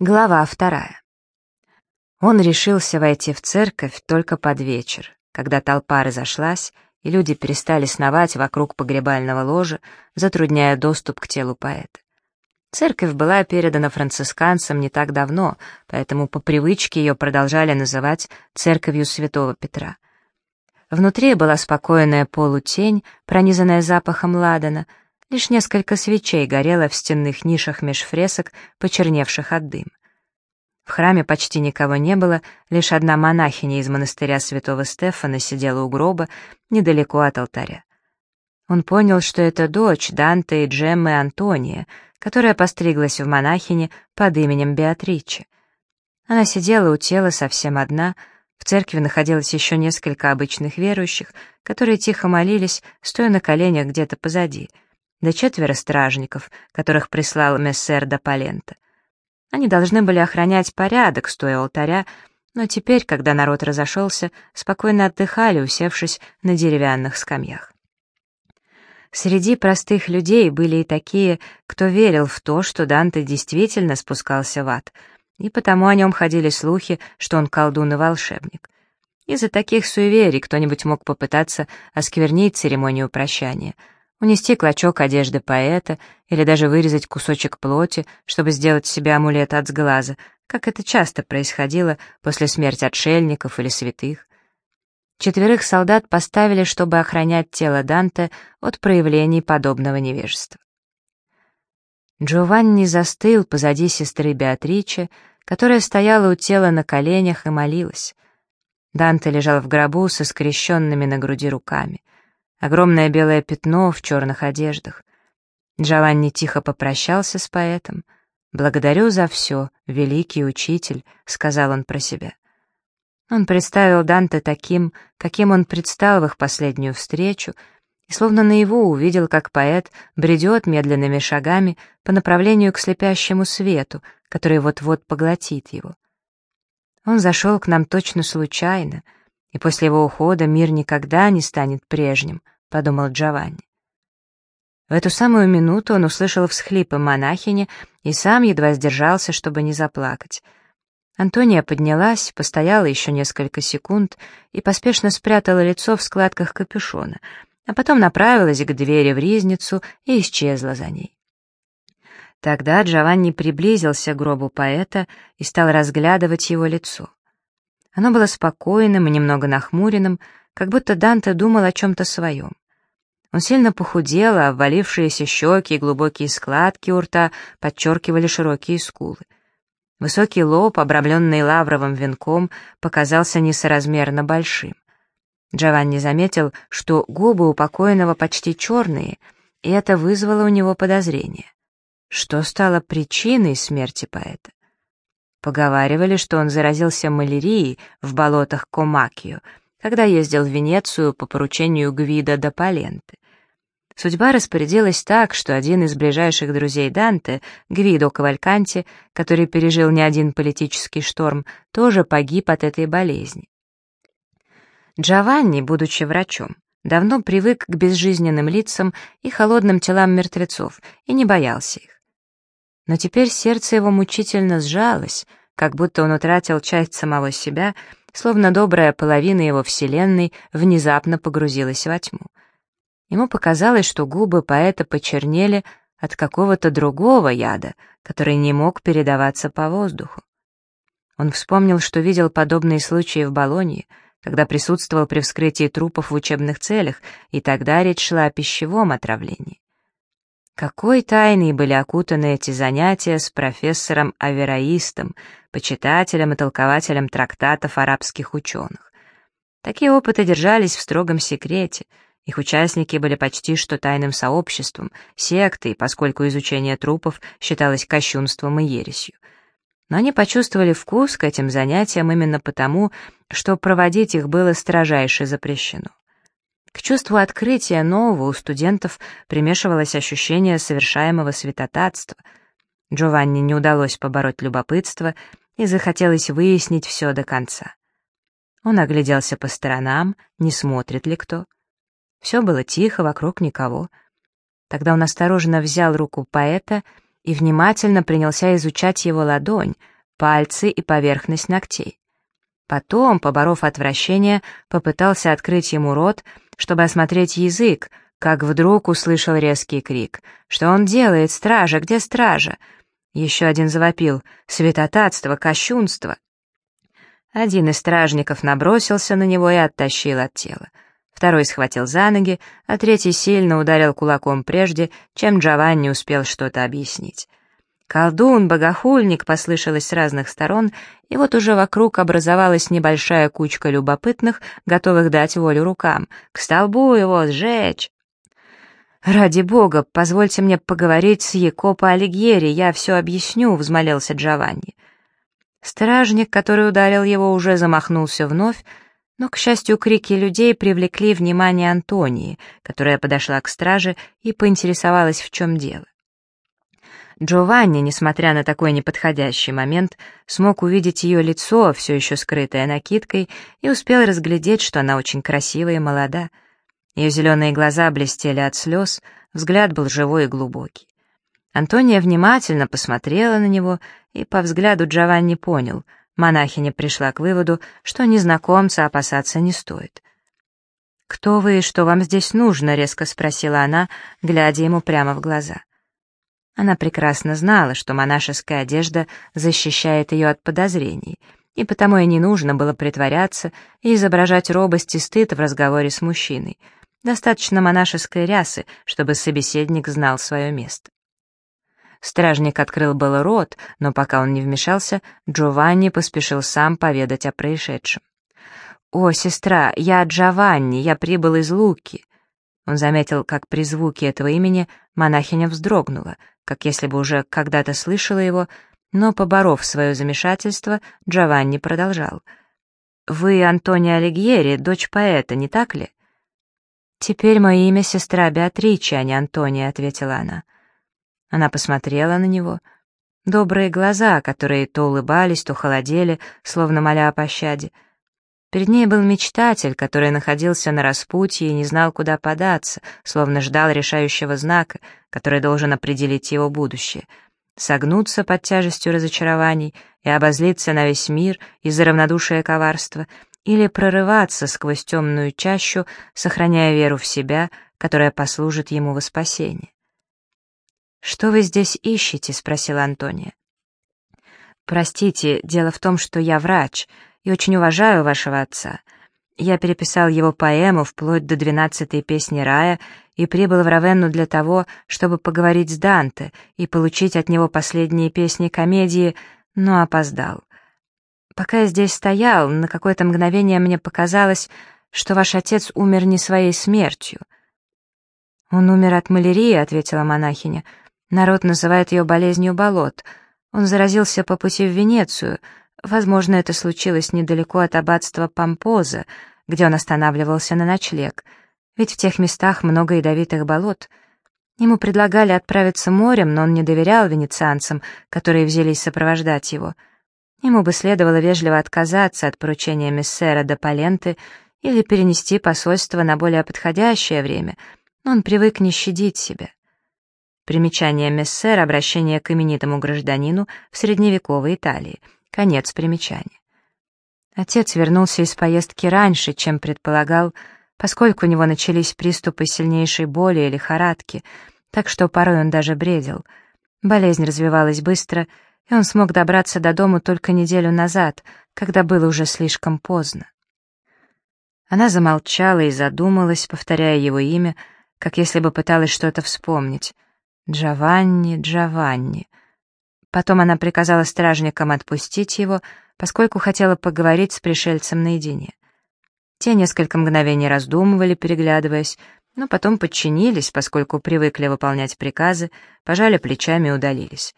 Глава вторая. Он решился войти в церковь только под вечер, когда толпа разошлась, и люди перестали сновать вокруг погребального ложа, затрудняя доступ к телу поэта. Церковь была передана францисканцам не так давно, поэтому по привычке ее продолжали называть церковью святого Петра. Внутри была спокойная полутень, пронизанная запахом ладана — Лишь несколько свечей горело в стенных нишах меж фресок, почерневших от дыма. В храме почти никого не было, лишь одна монахиня из монастыря святого Стефана сидела у гроба, недалеко от алтаря. Он понял, что это дочь Данте и Джеммы Антония, которая постриглась в монахине под именем Беатриче. Она сидела у тела совсем одна, в церкви находилось еще несколько обычных верующих, которые тихо молились, стоя на коленях где-то позади — да четверо стражников, которых прислал мессер до Палента. Они должны были охранять порядок, стоя у алтаря, но теперь, когда народ разошелся, спокойно отдыхали, усевшись на деревянных скамьях. Среди простых людей были и такие, кто верил в то, что Данте действительно спускался в ад, и потому о нем ходили слухи, что он колдун и волшебник. Из-за таких суеверий кто-нибудь мог попытаться осквернить церемонию прощания — унести клочок одежды поэта или даже вырезать кусочек плоти, чтобы сделать себе амулет от сглаза, как это часто происходило после смерти отшельников или святых. Четверых солдат поставили, чтобы охранять тело Данте от проявлений подобного невежества. Джованни застыл позади сестры Беатриче, которая стояла у тела на коленях и молилась. Данте лежал в гробу со скрещенными на груди руками — огромное белое пятно в черных одеждах. Джованни тихо попрощался с поэтом. «Благодарю за все, великий учитель», — сказал он про себя. Он представил Данте таким, каким он предстал в их последнюю встречу, и словно наяву увидел, как поэт бредет медленными шагами по направлению к слепящему свету, который вот-вот поглотит его. Он зашел к нам точно случайно, и после его ухода мир никогда не станет прежним —— подумал Джованни. В эту самую минуту он услышал всхлипы монахини и сам едва сдержался, чтобы не заплакать. Антония поднялась, постояла еще несколько секунд и поспешно спрятала лицо в складках капюшона, а потом направилась к двери в ризницу и исчезла за ней. Тогда Джованни приблизился к гробу поэта и стал разглядывать его лицо. Оно было спокойным и немного нахмуренным, как будто Данте думал о чем-то своем. Он сильно похудел, а обвалившиеся щеки и глубокие складки у рта подчеркивали широкие скулы. Высокий лоб, обрамленный лавровым венком, показался несоразмерно большим. Джованни заметил, что губы у покойного почти черные, и это вызвало у него подозрение. Что стало причиной смерти поэта? Поговаривали, что он заразился малярией в болотах Комакио — когда ездил в Венецию по поручению Гвида до Паленты. Судьба распорядилась так, что один из ближайших друзей Данте, Гвидо Кавальканти, который пережил не один политический шторм, тоже погиб от этой болезни. Джованни, будучи врачом, давно привык к безжизненным лицам и холодным телам мертвецов и не боялся их. Но теперь сердце его мучительно сжалось, как будто он утратил часть самого себя — словно добрая половина его вселенной внезапно погрузилась во тьму. Ему показалось, что губы поэта почернели от какого-то другого яда, который не мог передаваться по воздуху. Он вспомнил, что видел подобные случаи в Болонье, когда присутствовал при вскрытии трупов в учебных целях, и тогда речь шла о пищевом отравлении. Какой тайной были окутаны эти занятия с профессором-авероистом, почитателем и толкователем трактатов арабских ученых. Такие опыты держались в строгом секрете, их участники были почти что тайным сообществом, сектой, поскольку изучение трупов считалось кощунством и ересью. Но они почувствовали вкус к этим занятиям именно потому, что проводить их было строжайше запрещено. К чувству открытия нового у студентов примешивалось ощущение совершаемого святотатства. Джованни не удалось побороть любопытство, и захотелось выяснить все до конца. Он огляделся по сторонам, не смотрит ли кто. Все было тихо, вокруг никого. Тогда он осторожно взял руку поэта и внимательно принялся изучать его ладонь, пальцы и поверхность ногтей. Потом, поборов отвращение, попытался открыть ему рот, чтобы осмотреть язык, как вдруг услышал резкий крик. «Что он делает? Стража! Где стража?» Еще один завопил. «Святотатство! Кощунство!» Один из стражников набросился на него и оттащил от тела. Второй схватил за ноги, а третий сильно ударил кулаком прежде, чем Джованни успел что-то объяснить. «Колдун, богохульник!» — послышалось с разных сторон, и вот уже вокруг образовалась небольшая кучка любопытных, готовых дать волю рукам. «К столбу его сжечь!» «Ради бога, позвольте мне поговорить с Якопо Алигьери, я все объясню», — взмолился Джованни. Стражник, который ударил его, уже замахнулся вновь, но, к счастью, крики людей привлекли внимание Антонии, которая подошла к страже и поинтересовалась, в чем дело. Джованни, несмотря на такой неподходящий момент, смог увидеть ее лицо, все еще скрытое накидкой, и успел разглядеть, что она очень красивая и молода. Ее зеленые глаза блестели от слез, взгляд был живой и глубокий. Антония внимательно посмотрела на него, и по взгляду Джованни понял, монахиня пришла к выводу, что незнакомца опасаться не стоит. «Кто вы и что вам здесь нужно?» — резко спросила она, глядя ему прямо в глаза. Она прекрасно знала, что монашеская одежда защищает ее от подозрений, и потому ей не нужно было притворяться и изображать робость и стыд в разговоре с мужчиной. Достаточно монашеской рясы, чтобы собеседник знал свое место. Стражник открыл было рот, но пока он не вмешался, Джованни поспешил сам поведать о происшедшем. «О, сестра, я Джованни, я прибыл из Луки». Он заметил, как при звуке этого имени монахиня вздрогнула — как если бы уже когда-то слышала его, но, поборов свое замешательство, Джованни продолжал. «Вы Антония Алигьери, дочь поэта, не так ли?» «Теперь мое имя сестра Беатрича, а не Антония», — ответила она. Она посмотрела на него. Добрые глаза, которые то улыбались, то холодели, словно моля о пощаде — Перед ней был мечтатель, который находился на распутье и не знал, куда податься, словно ждал решающего знака, который должен определить его будущее. Согнуться под тяжестью разочарований и обозлиться на весь мир из-за равнодушия коварства или прорываться сквозь темную чащу, сохраняя веру в себя, которая послужит ему во спасение. «Что вы здесь ищете?» — спросила Антония. «Простите, дело в том, что я врач», и очень уважаю вашего отца. Я переписал его поэму вплоть до двенадцатой песни рая и прибыл в Равенну для того, чтобы поговорить с Данте и получить от него последние песни комедии, но опоздал. Пока я здесь стоял, на какое-то мгновение мне показалось, что ваш отец умер не своей смертью. «Он умер от малярии», — ответила монахиня. «Народ называет ее болезнью болот. Он заразился по пути в Венецию, Возможно, это случилось недалеко от аббатства Помпоза, где он останавливался на ночлег, ведь в тех местах много ядовитых болот. Ему предлагали отправиться морем, но он не доверял венецианцам, которые взялись сопровождать его. Ему бы следовало вежливо отказаться от поручения мессера до Паленты или перенести посольство на более подходящее время, но он привык не щадить себя. Примечание мессера — обращение к именитому гражданину в средневековой Италии — Конец примечания. Отец вернулся из поездки раньше, чем предполагал, поскольку у него начались приступы сильнейшей боли и лихорадки, так что порой он даже бредил. Болезнь развивалась быстро, и он смог добраться до дому только неделю назад, когда было уже слишком поздно. Она замолчала и задумалась, повторяя его имя, как если бы пыталась что-то вспомнить. «Джованни, Джованни». Потом она приказала стражникам отпустить его, поскольку хотела поговорить с пришельцем наедине. Те несколько мгновений раздумывали, переглядываясь, но потом подчинились, поскольку привыкли выполнять приказы, пожали плечами и удалились.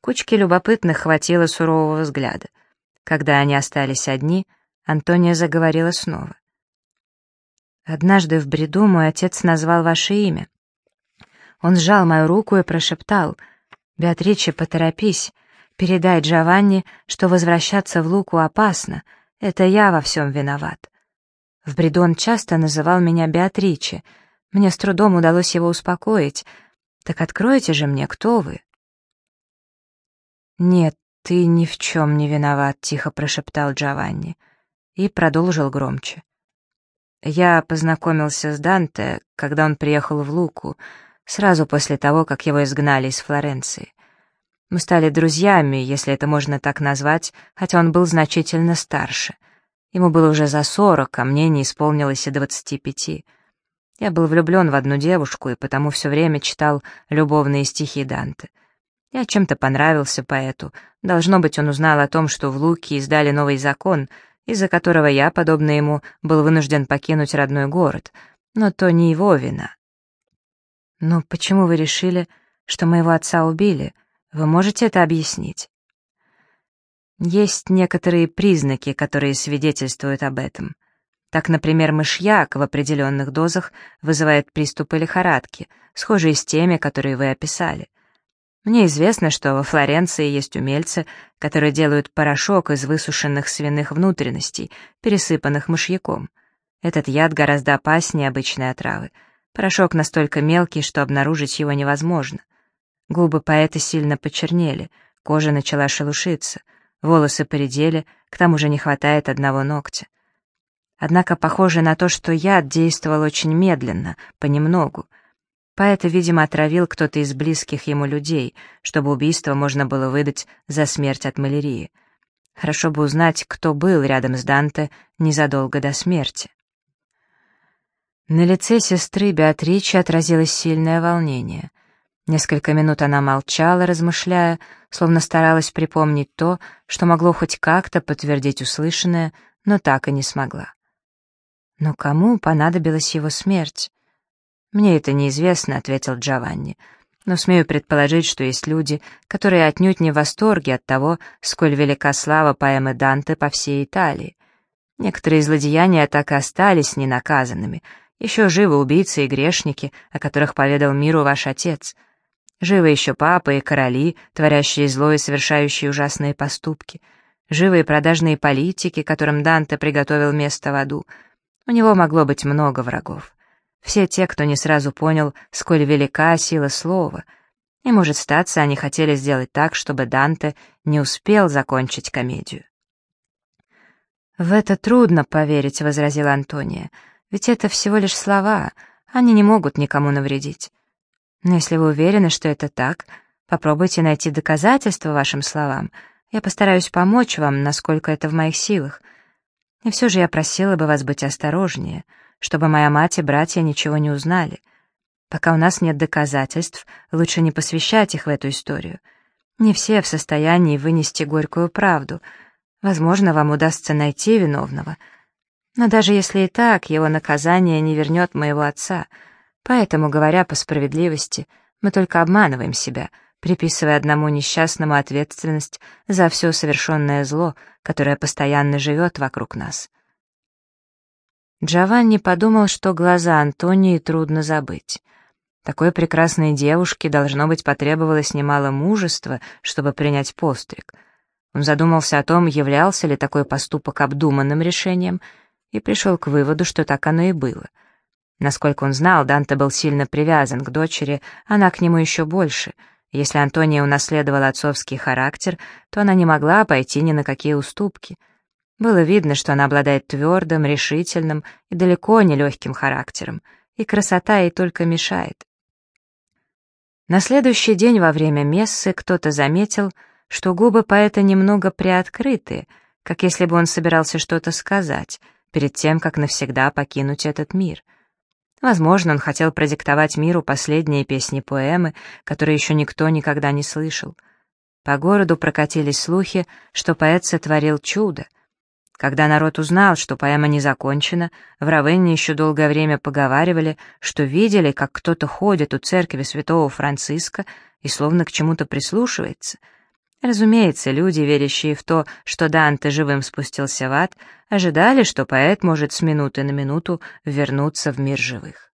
Кучки любопытных хватило сурового взгляда. Когда они остались одни, Антония заговорила снова. «Однажды в бреду мой отец назвал ваше имя. Он сжал мою руку и прошептал — «Беатриче, поторопись. Передай Джованни, что возвращаться в Луку опасно. Это я во всем виноват». В бреду он часто называл меня Беатриче. Мне с трудом удалось его успокоить. «Так откройте же мне, кто вы?» «Нет, ты ни в чем не виноват», — тихо прошептал Джованни и продолжил громче. «Я познакомился с Данте, когда он приехал в Луку, сразу после того, как его изгнали из Флоренции. Мы стали друзьями, если это можно так назвать, хотя он был значительно старше. Ему было уже за сорок, а мне не исполнилось и двадцати пяти. Я был влюблен в одну девушку и потому все время читал любовные стихи Данте. Я чем-то понравился поэту. Должно быть, он узнал о том, что в Луке издали новый закон, из-за которого я, подобно ему, был вынужден покинуть родной город. Но то не его вина. «Но почему вы решили, что моего отца убили? Вы можете это объяснить?» Есть некоторые признаки, которые свидетельствуют об этом. Так, например, мышьяк в определенных дозах вызывает приступы лихорадки, схожие с теми, которые вы описали. Мне известно, что во Флоренции есть умельцы, которые делают порошок из высушенных свиных внутренностей, пересыпанных мышьяком. Этот яд гораздо опаснее обычной отравы. Порошок настолько мелкий, что обнаружить его невозможно. Губы поэта сильно почернели, кожа начала шелушиться, волосы поредели, к тому же не хватает одного ногтя. Однако похоже на то, что яд действовал очень медленно, понемногу — Поэта, видимо, отравил кто-то из близких ему людей, чтобы убийство можно было выдать за смерть от малярии. Хорошо бы узнать, кто был рядом с Данте незадолго до смерти. На лице сестры Беатричи отразилось сильное волнение. Несколько минут она молчала, размышляя, словно старалась припомнить то, что могло хоть как-то подтвердить услышанное, но так и не смогла. Но кому понадобилась его смерть? «Мне это неизвестно», — ответил Джованни. «Но смею предположить, что есть люди, которые отнюдь не в восторге от того, сколь велика слава поэмы Данте по всей Италии. Некоторые злодеяния так и остались ненаказанными. Еще живы убийцы и грешники, о которых поведал миру ваш отец. Живы еще папы и короли, творящие зло и совершающие ужасные поступки. Живы и продажные политики, которым Данте приготовил место в аду. У него могло быть много врагов все те, кто не сразу понял, сколь велика сила слова. И, может, статься, они хотели сделать так, чтобы Данте не успел закончить комедию. «В это трудно поверить», — возразила Антония, «ведь это всего лишь слова, они не могут никому навредить. Но если вы уверены, что это так, попробуйте найти доказательства вашим словам. Я постараюсь помочь вам, насколько это в моих силах. И все же я просила бы вас быть осторожнее» чтобы моя мать и братья ничего не узнали. Пока у нас нет доказательств, лучше не посвящать их в эту историю. Не все в состоянии вынести горькую правду. Возможно, вам удастся найти виновного. Но даже если и так, его наказание не вернет моего отца. Поэтому, говоря по справедливости, мы только обманываем себя, приписывая одному несчастному ответственность за все совершенное зло, которое постоянно живет вокруг нас. Джованни подумал, что глаза Антонии трудно забыть. Такой прекрасной девушке, должно быть, потребовалось немало мужества, чтобы принять постриг. Он задумался о том, являлся ли такой поступок обдуманным решением, и пришел к выводу, что так оно и было. Насколько он знал, Данте был сильно привязан к дочери, она к нему еще больше. Если Антония унаследовала отцовский характер, то она не могла пойти ни на какие уступки — было видно, что она обладает твердым, решительным и далеко не легким характером, и красота ей только мешает. На следующий день во время мессы кто-то заметил, что губы поэта немного приоткрыты, как если бы он собирался что-то сказать, перед тем, как навсегда покинуть этот мир. Возможно, он хотел продиктовать миру последние песни-поэмы, которые еще никто никогда не слышал. По городу прокатились слухи, что поэт сотворил чудо — когда народ узнал, что поэма не закончена, в Равенне еще долгое время поговаривали, что видели, как кто-то ходит у церкви святого Франциска и словно к чему-то прислушивается. Разумеется, люди, верящие в то, что Данте живым спустился в ад, ожидали, что поэт может с минуты на минуту вернуться в мир живых.